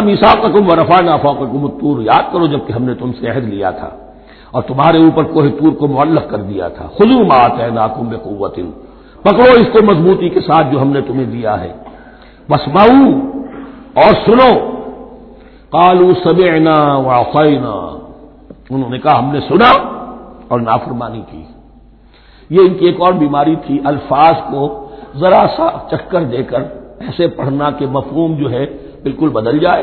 میساکم و رفا نافاقم تور یاد کرو جبکہ ہم نے تم سے عہد لیا تھا اور تمہارے اوپر کوہ تور کو معلق کر دیا تھا۔ خلو مات ہے ناکم بے قوت پکڑو اس کو مضبوطی کے ساتھ جو ہم نے تمہیں دیا ہے۔ بس اور سنو۔ کالو سبینا وافینا انہوں نے کہا ہم نے سنا اور نافرمانی کی۔ یہ ان کی ایک اور بیماری تھی، الفاظ کو ذرا سا چکر دے کر، ایسے پڑھنا کہ مفہوم جو ہے بالکل بدل جائے۔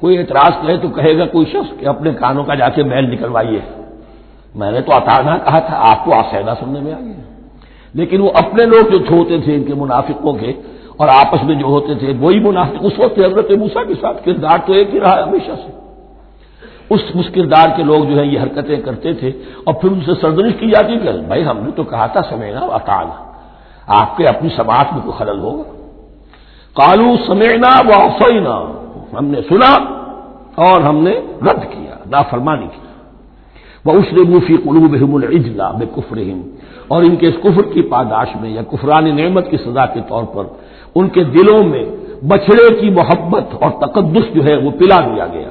کوئی اعتراض کرے تو کہے گا کوئی شخص کہ اپنے کانوں کا جا کے میل نکلوائیے۔ میں نے تو اتارنا کہا تھا، آپ کو آسیدہ سننے میں آئی لیکن وہ اپنے لوگ جو ہوتے تھے، ان کے منافقوں کے، اور آپس میں جو ہوتے تھے، وہی منافق اس وقت حضرت موسا کے ساتھ۔ کردار تو ایک ہی رہا ہمیشہ سے۔ اس اس کردار کے لوگ جو ہے یہ حرکتیں کرتے تھے۔ اور پھر ان سے سردنش کی جاتی کہ بھائی ہم نے تو کہا تھا سمینا اکانا آپ کے اپنی سماج میں کوئی خلل ہوگا۔ کالو سمینا و افینا ہم نے سنا اور ہم نے رد کیا نا فرمانی کی۔ وہ اس نے مفی قلوب اجلا بے کفر اور ان کے اس کفر کی پاداش میں یا کفران نعمت کی سزا کے طور پر ان کے دلوں میں بچڑے کی محبت اور تقدس جو ہے وہ پلا دیا گیا۔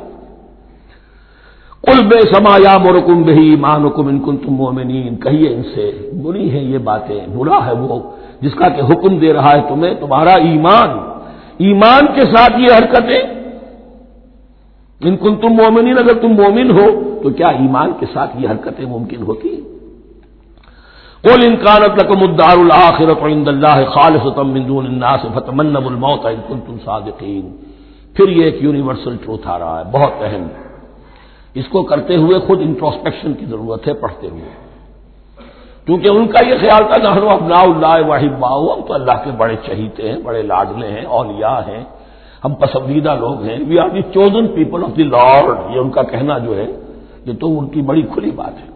کل بے سما یا مرکم بہی مان حکم ان کن تم مومنین۔ کہیے ان سے، بری ہیں یہ باتیں برا ہے وہ۔ جس کا کہ حکم دے رہا ہے تمہیں، تمہارا ایمان۔ ایمان کے ساتھ یہ حرکتیں۔ ان کن تم مومنین، اگر تم مومن ہو، تو کیا ایمان کے ساتھ یہ حرکتیں ممکن ہوتی؟ کل انکانت رقم الدار الآخرت عند اللہ خالص دون الناس فتمنب الموت ان کن تم صادقین۔ پھر یہ ایک یونیورسل ٹروتھ آ رہا ہے، بہت اہم۔ اس کو کرتے ہوئے خود انٹروسپیکشن کی ضرورت ہے، پڑھتے ہوئے۔ کیونکہ ان کا یہ خیال تھا کہ ابنا اللہ واحد باؤ، ہم تو اللہ کے بڑے چہیتے ہیں، بڑے لاڈلے ہیں، اولیاء ہیں، ہم پسندیدہ لوگ ہیں۔ We are the chosen people of the lord یہ ان کا کہنا جو ہے، یہ تو ان کی بڑی کھلی بات ہے۔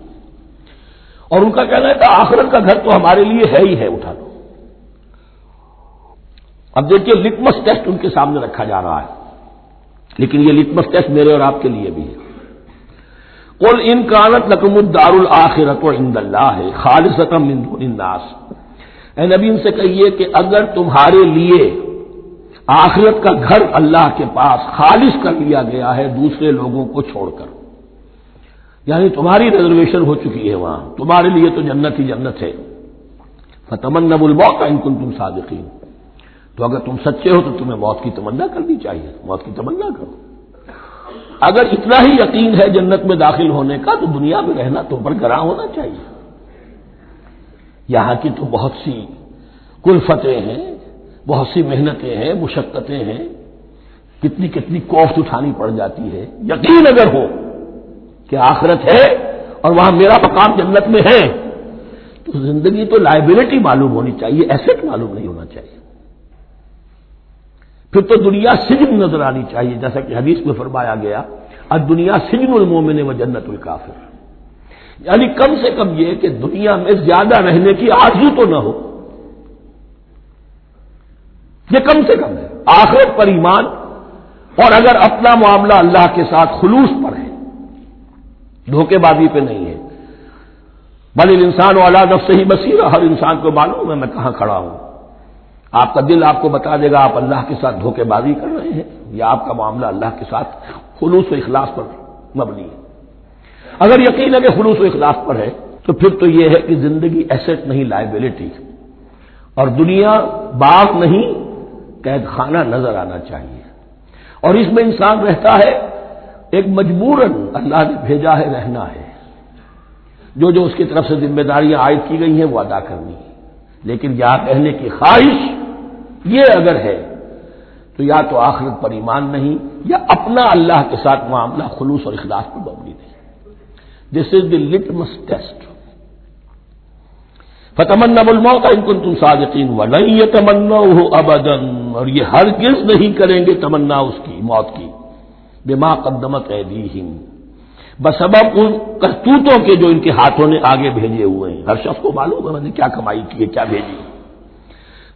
اور ان کا کہنا ہے کہ آخرت کا گھر تو ہمارے لیے ہے ہی ہے، اٹھا لو۔ اب دیکھیے لٹمس ٹیسٹ ان کے سامنے رکھا جا رہا ہے۔ لیکن یہ لٹمس ٹیسٹ میرے اور آپ کے لیے بھی ہے۔ کل ان کانت لکم الدار الآخرت و عند اللہ ہے خالص الناس۔ اے نبی، ان سے کہیے کہ اگر تمہارے لیے آخرت کا گھر اللہ کے پاس خالص کر لیا گیا ہے، دوسرے لوگوں کو چھوڑ کر۔ یعنی تمہاری ریزرویشن ہو چکی ہے وہاں۔ تمہارے لیے تو جنت ہی جنت ہے۔ فتمن نب الموت ان کن تم صادقین۔ تو اگر تم سچے ہو تو تمہیں موت کی تمنا کرنی چاہیے۔ موت کی تمنا کرو۔ اگر اتنا ہی یقین ہے جنت میں داخل ہونے کا، تو دنیا میں رہنا تو برقرار ہونا چاہیے۔ یہاں کی تو بہت سی کلفتیں ہیں، بہت سی محنتیں ہیں، مشقتیں ہیں۔ کتنی کتنی کوفت اٹھانی پڑ جاتی ہے۔ یقین اگر ہو کہ آخرت ہے اور وہاں میرا مقام جنت میں ہے، تو زندگی تو لائبلٹی معلوم ہونی چاہیے ایسٹ معلوم نہیں ہونا چاہیے۔ پھر تو دنیا سجن نظر آنی چاہیے، جیسا کہ حدیث میں فرمایا گیا اور دنیا سجن المومن و جنت الکافر۔ یعنی کم سے کم یہ کہ دنیا میں زیادہ رہنے کی آرزو تو نہ ہو۔ یہ کم سے کم ہے۔ آخرت پر ایمان، اور اگر اپنا معاملہ اللہ کے ساتھ خلوص پر ہے، دھوکے بازی پہ نہیں ہے۔ بل انسان والا نفس ہی بصیر ہر انسان کو معلوم ہے میں کہاں کھڑا ہوں۔ آپ کا دل آپ کو بتا دے گا، آپ اللہ کے ساتھ دھوکے بازی کر رہے ہیں یا آپ کا معاملہ اللہ کے ساتھ خلوص و اخلاص پر مبنی ہے۔ اگر یقین ہے کہ خلوص و اخلاص پر ہے، تو پھر تو یہ ہے کہ زندگی ایسٹ نہیں لائبلٹی اور دنیا باغ نہیں، قید خانہ نظر آنا چاہیے۔ اور اس میں انسان رہتا ہے، ایک مجبور اللہ نے بھیجا ہے، رہنا ہے۔ جو جو اس کی طرف سے ذمہ داریاں عائد کی گئی ہیں، وہ ادا کرنی ہے لیکن یہاں رہنے کی خواہش یہ اگر ہے تو یا تو آخرت پر ایمان نہیں یا اپنا اللہ کے ساتھ معاملہ خلوص اور اخلاص پر مبنی نہیں۔ دس از دی لٹمس ٹیسٹ فتمنا الموت ان کو تم صادقین و نہیں یہ تمنا ہو ابدن اور یہ ہرگز نہیں کریں گے تمنا اس کی، موت کی۔ بے ماں قدمت بس اب ان کرتوتوں کے جو ان کے ہاتھوں نے آگے بھیجے ہوئے ہیں۔ ہر شخص کو معلوم ہے میں نے کیا کمائی کی ہے، کیا بھیجی۔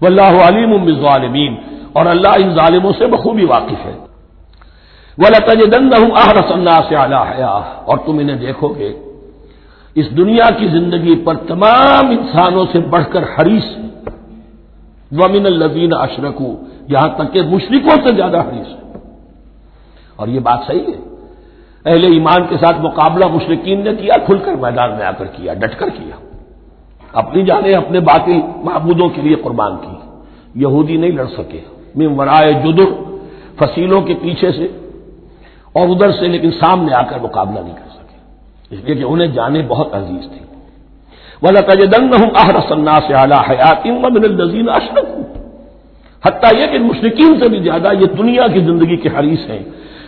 واللہ علیم بالظالمین۔ اور اللہ ان ظالموں سے بخوبی واقف ہے۔ وہ لتجن سے حیا اور تم انہیں دیکھو گے۔ اس دنیا کی زندگی پر تمام انسانوں سے بڑھ کر حریص۔ ومن الزین اشرکو یہاں تک کہ مشرقوں سے زیادہ حریص۔ ہے اور یہ بات صحیح ہے۔ اہل ایمان کے ساتھ مقابلہ مشرقین نے کیا، کھل کر میدان میں آ کر کیا، ڈٹ کر کیا۔ اپنی جانے اپنے باقی معبودوں کے لیے قربان کی۔ یہودی نہیں لڑ سکے۔ مم ورائے جدر، فصیلوں کے پیچھے سے اور ادھر سے، لیکن سامنے آ کر مقابلہ نہیں کر سکے۔ اس لیے کہ انہیں جانے بہت عزیز تھی ولا تجدنگ سے اعلیٰ حیات الزین اشرف حتیٰ یہ کہ مشرقین سے بھی زیادہ یہ دنیا کی زندگی کے حریث ہیں۔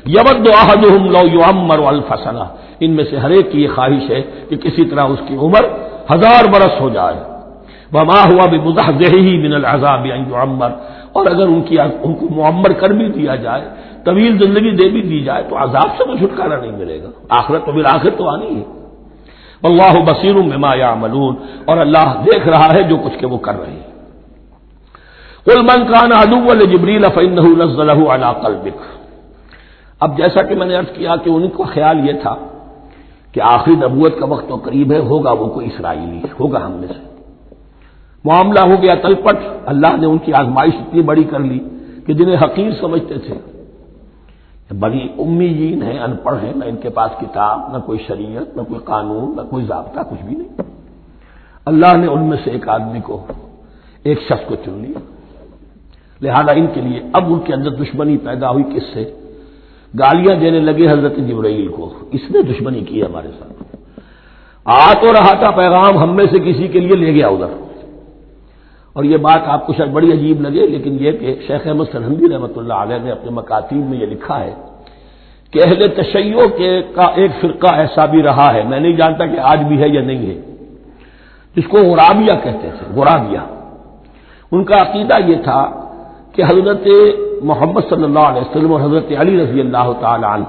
یبد احدہم لو یعمر الفسنا ان میں سے ہر ایک کی یہ خواہش ہے کہ کسی طرح اس کی عمر ہزار برس ہو جائے۔ وما ہوا بھی مزاحی من العذاب عمر اور اگر ان کی ان کو معمر کر بھی دیا جائے، طویل زندگی دے بھی دی جائے، تو عذاب سے تو چھٹکارا نہیں ملے گا۔ آخرت تو پھر آخر تو آنی ہے۔ اللہ بصیر مما یا اور اللہ دیکھ رہا ہے جو کچھ کہ وہ کر رہے ہیں۔ کل من کان ادو جبریل فن نزل علی قلبک۔ اب جیسا کہ میں نے ارض کیا کہ ان کا خیال یہ تھا کہ آخری نبوت کا وقت تو قریب ہے، ہوگا وہ کوئی اسرائیلی، ہوگا ہم میں سے۔ معاملہ ہو گیا تلپٹ۔ اللہ نے ان کی آزمائش اتنی بڑی کر لی کہ جنہیں حقیر سمجھتے تھے۔ بڑی امی جین ہیں، ان پڑھ ہیں، نہ ان کے پاس کتاب، نہ کوئی شریعت، نہ کوئی قانون، نہ کوئی ضابطہ، کچھ بھی نہیں۔ اللہ نے ان میں سے ایک آدمی کو، ایک شخص کو چن لیا۔ لہذا ان کے لیے اب ان کے اندر دشمنی پیدا ہوئی کس سے؟ گالیاں دینے لگے حضرت جبرائیل کو۔ اس نے دشمنی کی ہمارے ساتھ۔ آ تو رہا تھا پیغام ہم میں سے کسی کے لیے، لے گیا ادھر۔ اور یہ بات آپ کو شاید بڑی عجیب لگے، لیکن یہ کہ شیخ احمد سرحدی رحمۃ اللہ علیہ نے اپنے مکاتیب میں یہ لکھا ہے کہ اہل تشیعوں کے کا ایک فرقہ ایسا بھی رہا ہے، میں نہیں جانتا کہ آج بھی ہے یا نہیں ہے۔ جس کو غرابیہ کہتے تھے، غرابیہ۔ ان کا عقیدہ یہ تھا کہ حضرت محمد صلی اللہ علیہ وسلم اور حضرت علی رضی اللہ تعالی عنہ،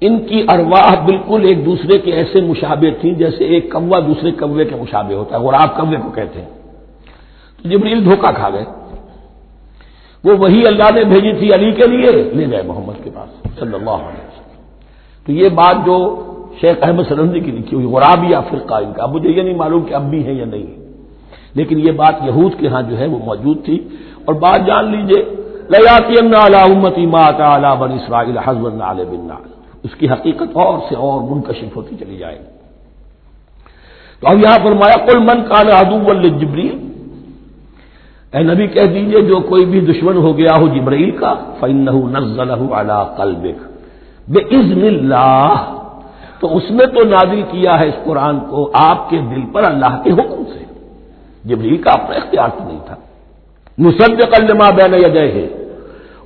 ان کی ارواح بالکل ایک دوسرے کے ایسے مشابے تھیں جیسے ایک کوا دوسرے کوے کے مشابے ہوتا ہے، غراب کوے کو کہتے ہیں۔ تو جبریل دھوکہ کھا گئے۔ وہ وہی اللہ نے بھیجی تھی علی کے لیے، لے گئے محمد کے پاس، صلی اللہ علیہ وسلم۔ تو یہ بات جو شیخ احمد سرندی کی لکھی ہوئی، غراب یا فرقہ ان کا مجھے یہ نہیں معلوم کہ اب بھی ہے یا نہیں۔ لیکن یہ بات یہود کے ہاں جو ہے وہ موجود تھی۔ اور بات جان لیجیے لیاتی امتی مات اعلیٰ بن اسرائیل حضب علیہ بن اس کی حقیقت اور سے اور منکشف ہوتی چلی جائے گی۔ تو اب یہاں پر مایا کل من کان ادو جبریل اے نبی کہہ دیجیے، جو کوئی بھی دشمن ہو گیا ہو جبرائیل کا فن نزل اعلیٰ قلبک۔ بے عزم اللہ۔ تو اس نے تو نازل کیا ہے اس قرآن کو آپ کے دل پر اللہ کے حکم سے۔ جبریل کا اپنا اختیار تو نہیں تھا۔ نصد قلما بین جے ہے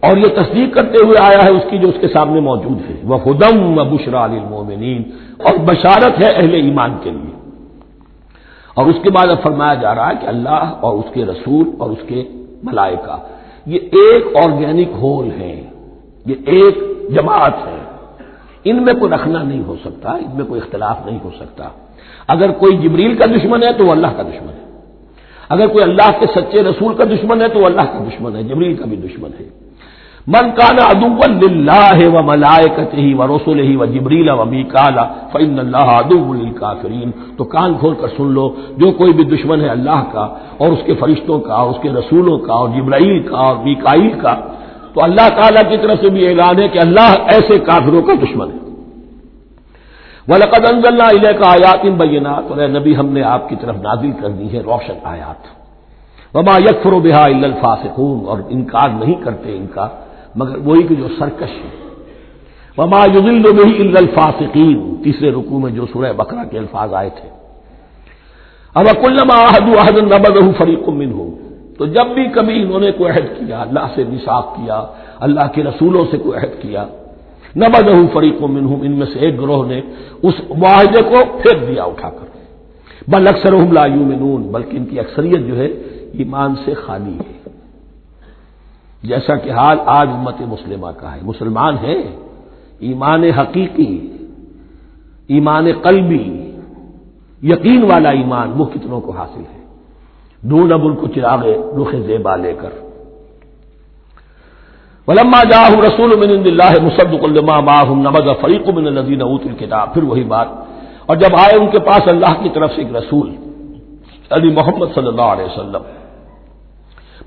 اور یہ تصدیق کرتے ہوئے آیا ہے اس کی جو اس کے سامنے موجود ہے۔ وہ خدم و بشرا المومنین اور بشارت ہے اہل ایمان کے لیے۔ اور اس کے بعد اب فرمایا جا رہا ہے کہ اللہ اور اس کے رسول اور اس کے ملائکہ۔ یہ ایک آرگینک ہول ہے یہ ایک جماعت ہے ان میں کوئی رکھنا نہیں ہو سکتا، ان میں کوئی اختلاف نہیں ہو سکتا۔ اگر کوئی جبریل کا دشمن ہے تو وہ اللہ کا دشمن ہے۔ اگر کوئی اللہ کے سچے رسول کا دشمن ہے تو وہ اللہ کا دشمن ہے، جبریل کا بھی دشمن ہے۔ من کانا ادو و ملائکت ہی و رسول ہی و جبریل و می کالا فن اللہ ادو الکافرین تو کان کھول کر سن لو، جو کوئی بھی دشمن ہے اللہ کا اور اس کے فرشتوں کا، اس کے رسولوں کا اور جبرائیل کا اور میکائیل کا، تو اللہ تعالیٰ کی طرف سے بھی اعلان ہے کہ اللہ ایسے کافروں کا دشمن ہے۔ وہ لقد اللہ علیہ کا آیات ان بینات نبی، ہم نے آپ کی طرف نازل کر دی ہے روشن آیات۔ وما یکفر و بحا الفاصون اور انکار نہیں کرتے ان کا، مگر وہی کہ جو سرکش ہے۔ وما یوزل نہیں الفاصقین تیسرے رکوع میں جو سورہ بکرا کے الفاظ آئے تھے۔ اب اکلما عہد عہد نبد فریق من ہو تو جب بھی کبھی انہوں نے کوئی عہد کیا، اللہ سے نصاف کیا، اللہ کے رسولوں سے کوئی عہد کیا نبد فریق من ہوں ان میں سے ایک گروہ نے اس معاہدے کو پھینک دیا اٹھا کر۔ بل اکثر لا یومنون بلکہ ان کی اکثریت جو ہے، ایمان سے خالی ہے۔ جیسا کہ حال آج امت مسلمہ کا ہے۔ مسلمان ہے ایمان حقیقی، ایمان قلبی، یقین والا ایمان وہ کتنوں کو حاصل ہے۔ ڈھونڈ اب ان کو چراغے رخ زیبا لے کر۔ ولما جا رسول من اللہ مصدق الما ماہم فریق من الدین اوت الکتاب پھر وہی بات۔ اور جب آئے ان کے پاس اللہ کی طرف سے ایک رسول، علی محمد صلی اللہ علیہ وسلم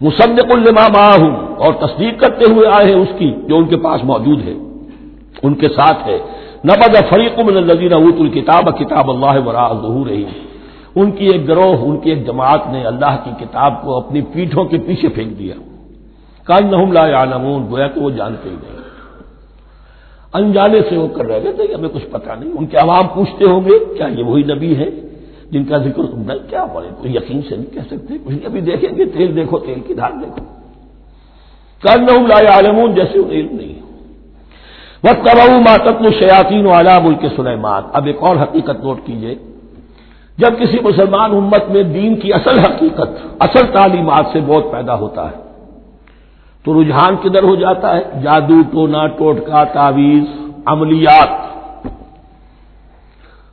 مصدق الما معاہم اور تصدیق کرتے ہوئے آئے ہیں اس کی، جو ان کے پاس موجود ہے، ان کے ساتھ ہے۔ نبد فریق من الزین اوت الکتاب کتاب اللہ ورا ظہور رہی ان کی ایک گروہ، ان کی ایک جماعت نے اللہ کی کتاب کو اپنی پیٹھوں کے پیچھے پھینک دیا۔ کل نہ لا عالمون گویا کہ وہ جانتے ہی نہیں۔ انجانے سے وہ کر رہے گئے ہمیں کچھ پتا نہیں، ان کے عوام پوچھتے ہوں گے، کیا یہ وہی نبی ہے جن کا ذکر نہیں کیا؟ بولے، کوئی یقین سے نہیں کہہ سکتے، کچھ ابھی دیکھیں گے، تیل دیکھو، تیل کی دھار دیکھو۔ کل نہ لا عالمون جیسے علم نہیں وہ تباؤ ماتم شیاطین والا ملک سلیمان اب ایک اور حقیقت نوٹ کیجیے جب کسی مسلمان امت میں دین کی اصل حقیقت، اصل تعلیمات سے بہت پیدا ہوتا ہے تو رجحان کدھر ہو جاتا ہے؟ جادو، ٹونا، ٹوٹکا، تعویذ، عملیات۔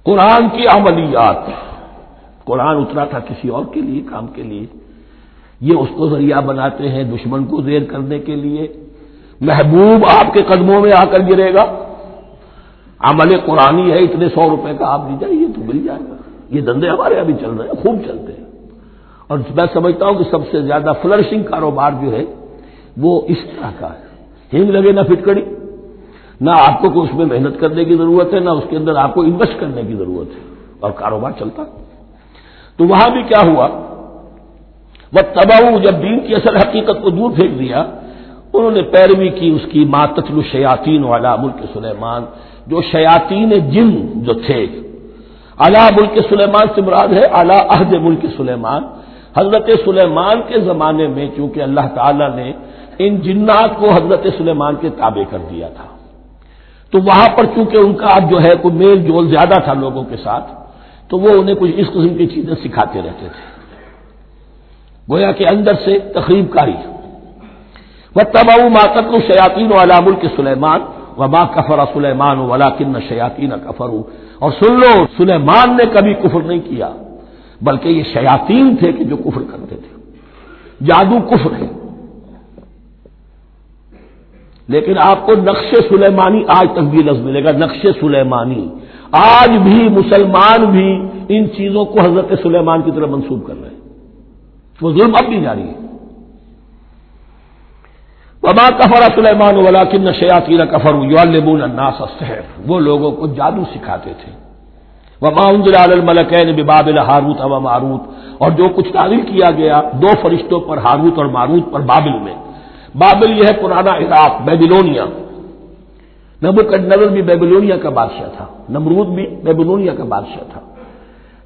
قرآن کی عملیات۔ قرآن اترا تھا کسی اور کے لیے، کام کے لیے۔ یہ اس کو ذریعہ بناتے ہیں دشمن کو زیر کرنے کے لیے۔ محبوب آپ کے قدموں میں آ کر گرے گا۔ عمل قرآنی ہے، اتنے سو روپے کا آپ دیجیے یہ تو مل جائے گا۔ یہ دندے ہمارے ابھی چل رہے ہیں، خوب چلتے ہیں۔ اور میں سمجھتا ہوں کہ سب سے زیادہ فلرشنگ کاروبار جو ہے وہ اس طرح کا ہے۔ ہنگ لگے نہ فٹکڑی نہ آپ کو اس میں محنت کرنے کی ضرورت ہے، نہ اس کے اندر آپ کو انویسٹ کرنے کی ضرورت ہے۔ اور کاروبار چلتا۔ تو وہاں بھی کیا ہوا؟ وہ تباہ جب دین کی اصل حقیقت کو دور پھینک دیا، انہوں نے پیروی کی اس کی ماتتل شیاتین والا ملک سلیمان جو شیاتین جن جو تھے اعلیٰ ملک سلیمان سے مراد ہے اعلیٰ عہد ملک سلیمان حضرت سلیمان کے زمانے میں چونکہ اللہ تعالی نے ان جنات کو حضرت سلیمان کے تابع کر دیا تھا۔ تو وہاں پر چونکہ ان کا جو ہے کوئی میل جول زیادہ تھا لوگوں کے ساتھ، تو وہ انہیں کچھ اس قسم کی چیزیں سکھاتے رہتے تھے۔ گویا کہ اندر سے تقریب کاری۔ وہ تباؤ ماتک شیاطین والا ملک سلیمان و ماں کفر سلیمان ولا کن شیاطین کفر اور سن لو، سلیمان نے کبھی کفر نہیں کیا، بلکہ یہ شیاطین تھے کہ جو کفر کرتے تھے۔ جادو کفر ہے۔ لیکن آپ کو نقش سلیمانی آج تک بھی لفظ ملے گا، نقش سلیمانی۔ آج بھی مسلمان بھی ان چیزوں کو حضرت سلیمان کی طرف منسوخ کر رہے ہیں۔ وہ ظلم اب بھی جاری ہے۔ وما کفر سلیمان ولا کن شیاتی کفر یو الناس السحر۔ وہ لوگوں کو جادو سکھاتے تھے۔ وما انزل الملکین ببابل ہاروت و ماروت اور جو کچھ تعلیم کیا گیا، دو فرشتوں پر ہاروت اور ماروت پر بابل میں۔ بابل یہ ہے پرانا عراق بیبلونیا۔ نبوکڈ نظر بھی بیبلونیا کا بادشاہ تھا۔ نمرود بھی بیبلونیا کا بادشاہ تھا۔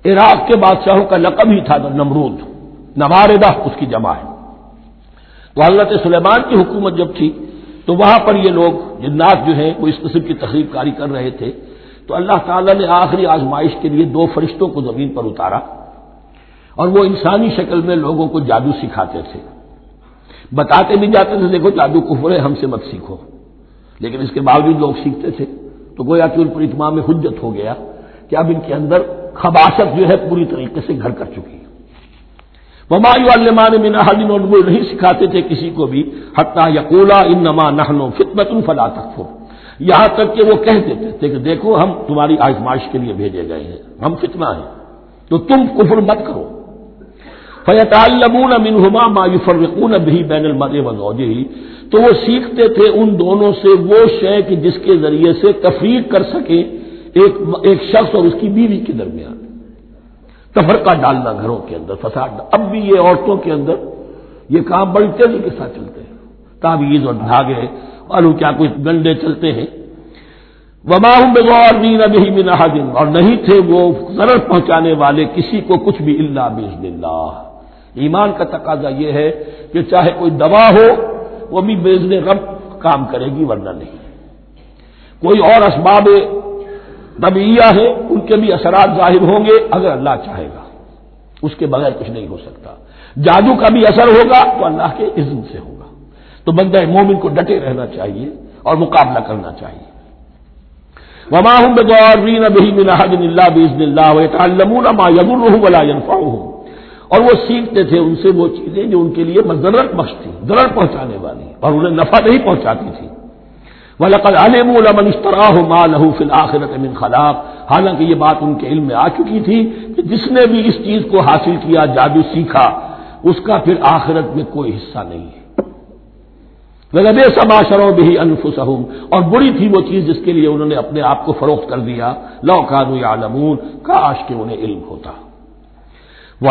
عراق کے بادشاہوں کا لقب ہی تھا نمرود۔ نواردہ اس کی جمع ہے۔ تو حضرت سلیمان کی حکومت جب تھی، تو وہاں پر یہ لوگ جنات جو ہیں، وہ اس قسم کی تقریب کاری کر رہے تھے۔ تو اللہ تعالیٰ نے آخری آزمائش کے لیے دو فرشتوں کو زمین پر اتارا اور وہ انسانی شکل میں لوگوں کو جادو سکھاتے تھے۔ بتاتے بھی جاتے تھے، دیکھو جادو کفر ہے، ہم سے مت سیکھو. لیکن اس کے باوجود لوگ سیکھتے تھے تو گویا کہ ان پر اتمام حجت ہو گیا کہ اب ان کے اندر خباست جو ہے پوری طریقے سے گھر کر چکی ہے۔ ممایو علمان مینا حدین اور وہ نہیں سکھاتے تھے کسی کو بھی حتہ یقولا ان نما نہنو فتمت فلا تک یہاں تک کہ وہ کہہ دیتے تھے کہ دیکھو ہم تمہاری آزمائش کے لیے بھیجے گئے ہیں، ہم فتنا ہیں، تو تم کفر مت کرو۔ فیط منہما ما فرقون بھی بین المد و تو وہ سیکھتے تھے ان دونوں سے وہ شے کہ جس کے ذریعے سے تفریق کر سکے ایک ایک شخص اور اس کی بیوی کے درمیان۔ تفرقہ ڈالنا گھروں کے اندر، فساد۔ اب بھی یہ عورتوں کے اندر یہ کام بڑی تیزی کے ساتھ چلتے ہیں۔ تعویذ اور دھاگے معلوم کیا کچھ گنڈے چلتے ہیں۔ وماہم بغور نین ابھی منا دن اور نہیں تھے وہ ضرر پہنچانے والے کسی کو کچھ بھی اللہ بزن اللہ۔ ایمان کا تقاضا یہ ہے کہ چاہے کوئی دوا ہو، وہ بھی بزن رب کام کرے گی، ورنہ نہیں۔ کوئی اور اسباب طبیعیہ ہے ان کے بھی اثرات ظاہر ہوں گے اگر اللہ چاہے گا۔ اس کے بغیر کچھ نہیں ہو سکتا۔ جادو کا بھی اثر ہوگا تو اللہ کے عزم سے ہوگا۔ تو بندہ مومن کو ڈٹے رہنا چاہیے اور مقابلہ کرنا چاہیے۔ اور وہ سیکھتے تھے ان سے وہ چیزیں جو ان کے لیے مذرت بخش تھی ضرر پہنچانے والی، اور انہیں نفع نہیں پہنچاتی تھی۔ وہ لقل علم ماں لہو فل آخرت من خلاق۔ حالانکہ یہ بات ان کے علم میں آ چکی تھی کہ جس نے بھی اس چیز کو حاصل کیا، جادو سیکھا، اس کا پھر آخرت میں کوئی حصہ نہیں ہے۔ بے سما شرو بھی انفسہم اور بری تھی وہ چیز جس کے لیے انہوں نے اپنے آپ کو فروخت کر دیا۔ لو کانو یا نمون کاش کے انہیں علم ہوتا۔ وہ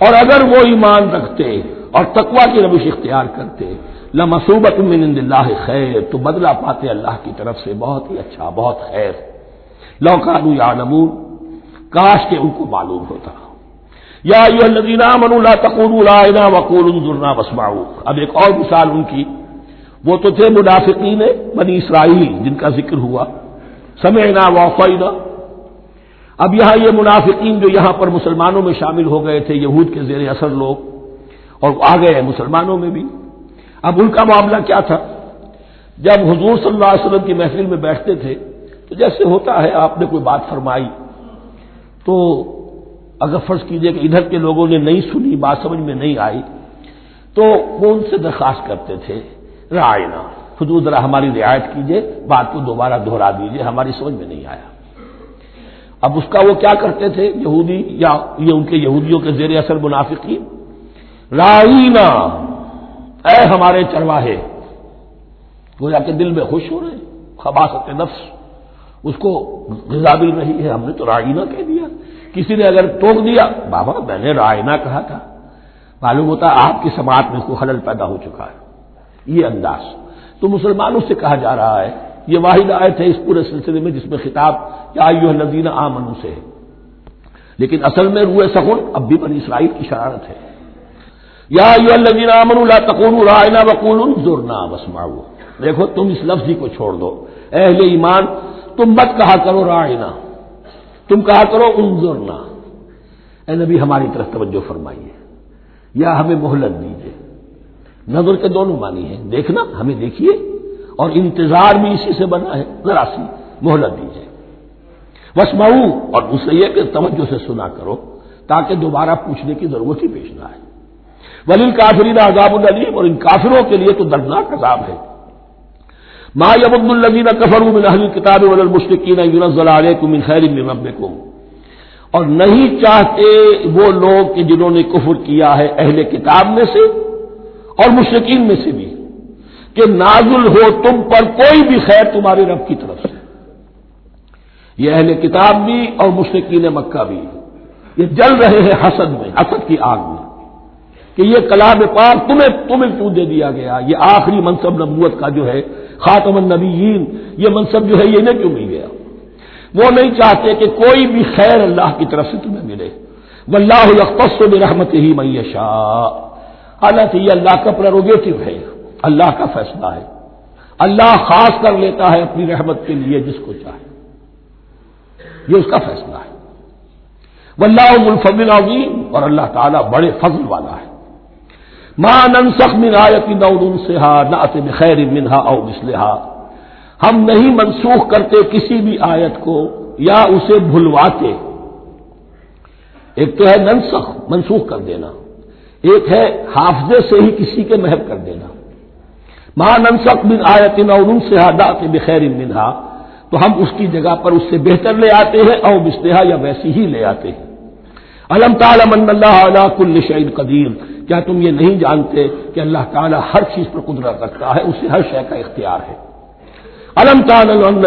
اور اگر وہ ایمان رکھتے اور تقوا کی روش اختیار کرتے لمسوبت من عند اللہ خیر تو بدلا پاتے اللہ کی طرف سے بہت ہی اچھا بہت خیر۔ لو کانو یا نمون کاش کے ان کو معلوم ہوتا۔ یا من لا تقول لا وقول انظرنا واسمعوا اب ایک اور مثال ان کی۔ وہ تو تھے منافقین بنی اسرائیل جن کا ذکر ہوا۔ سمعنا وقینا اب یہاں یہ منافقین جو یہاں پر مسلمانوں میں شامل ہو گئے تھے، یہود کے زیر اثر لوگ، اور آ گئے ہیں مسلمانوں میں بھی۔ اب ان کا معاملہ کیا تھا؟ جب حضور صلی اللہ علیہ وسلم کی محفل میں بیٹھتے تھے، تو جیسے ہوتا ہے، آپ نے کوئی بات فرمائی، تو اگر فرض کیجیے کہ ادھر کے لوگوں نے نہیں سنی، بات سمجھ میں نہیں آئی، تو وہ ان سے درخواست کرتے تھے رائنا حدود ذرا ہماری رعایت کیجیے، بات کو دوبارہ دہرا دیجیے، ہماری سمجھ میں نہیں آیا۔ اب اس کا وہ کیا کرتے تھے؟ یہودی یا یہ ان کے یہودیوں کے زیر اثر منافقین؟ رائنا اے ہمارے چرواہے وہ جا کے دل میں خوش ہو رہے خباست نفس، اس کو غذا مل رہی ہے، ہم نے تو رائنا کہہ دیا۔ کسی نے اگر ٹوک دیا، بابا میں نے رائنا کہا تھا۔ معلوم ہوتا آپ کی سماعت میں کوئی خلل پیدا ہو چکا ہے۔ یہ انداز۔ تو مسلمانوں سے کہا جا رہا ہے یہ واحد آئے تھے اس پورے سلسلے میں جس میں خطاب یا نزین آمنو سے ہے۔ لیکن اصل میں روئے سکون اب بھی بنی اسرائیل کی شرارت ہے۔ یا النزین آمن اللہ تقون رائنا وقول زورنا بسما دیکھو تم اس لفظی کو چھوڑ دو۔ اہل ایمان، تم مت کہا کرو رائنا تم کہا کرو انظرنا۔ اے نبی، ہماری طرف توجہ فرمائیے۔ یا ہمیں مہلت دیجیے نظر کے دونوں مانی ہیں۔ دیکھنا، ہمیں دیکھیے۔ اور انتظار بھی اسی سے بنا ہے۔ ذرا سی مہلت دیجیے بس مئو اور دوسرے یہ کہ توجہ سے سنا کرو تاکہ دوبارہ پوچھنے کی ضرورت ہی پیش نہ آئے۔ ولیل کافرین عذاب العلیم اور ان کافروں کے لیے تو دردناک عذاب ہے۔ ما یبد الزین کفر من اہل کتاب والمشرکین ينزل علیکم من خیر من ربکم۔ اور نہیں چاہتے وہ لوگ کہ جنہوں نے کفر کیا ہے اہل کتاب میں سے اور مشرقین میں سے بھی۔ کہ نازل ہو تم پر کوئی بھی خیر تمہارے رب کی طرف سے۔ یہ اہل کتاب بھی اور مشرقین مکہ بھی۔ یہ جل رہے ہیں حسد میں، حسد کی آگ میں۔ کہ یہ کلام پاک تمہیں تمہیں کیوں دے دیا گیا؟ یہ آخری منصب نبوت کا جو ہے، خاتم النبیین، یہ منصب جو ہے، یہ انہیں کیوں مل گیا؟ وہ نہیں چاہتے کہ کوئی بھی خیر اللہ کی طرف سے تمہیں ملے۔ واللہ یختص برحمت ہی میشا حالانکہ یہ اللہ کا پروگیٹو ہے۔ اللہ کا فیصلہ ہے۔ اللہ خاص کر لیتا ہے اپنی رحمت کے لیے جس کو چاہے۔ یہ اس کا فیصلہ ہے۔ واللہ الفضل عظیم اور اللہ تعالیٰ بڑے فضل والا ہے۔ ماں ننسخ من آیت نون سے نہ خیر منہا او مسلحا ہم نہیں منسوخ کرتے کسی بھی آیت کو یا اسے بھلواتے۔ ایک تو ہے ننسخ، منسوخ کر دینا۔ ایک ہے حافظے سے ہی کسی کے محب کر دینا۔ ماں ننسخ بن آیت نون سے نہ بخیر منہا تو ہم اس کی جگہ پر اس سے بہتر لے آتے ہیں او مسلحا یا ویسی ہی لے آتے ہیں۔ علم تعالی من اللہ علیہ کل شعین قدیم کیا تم یہ نہیں جانتے کہ اللہ تعالیٰ ہر چیز پر قدرت رکھتا ہے؟ اسے ہر شے کا اختیار ہے۔ علم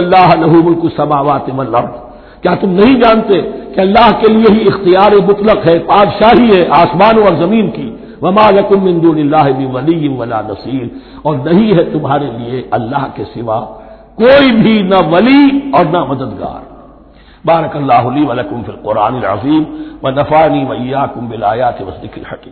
اللہ ملک سماوات والارض کیا تم نہیں جانتے کہ اللہ کے لیے ہی اختیار مطلق ہے بادشاہی ہے، آسمانوں اور زمین کی؟ وما لکم من دون اللہ ولی ولا نصیر اور نہیں ہے تمہارے لیے اللہ کے سوا کوئی بھی نہ ولی اور نہ مددگار۔ بارک اللہ علی ولکم فی القرآن العظیم و نفانی ویاکم بالآیات وصدق الحکیم۔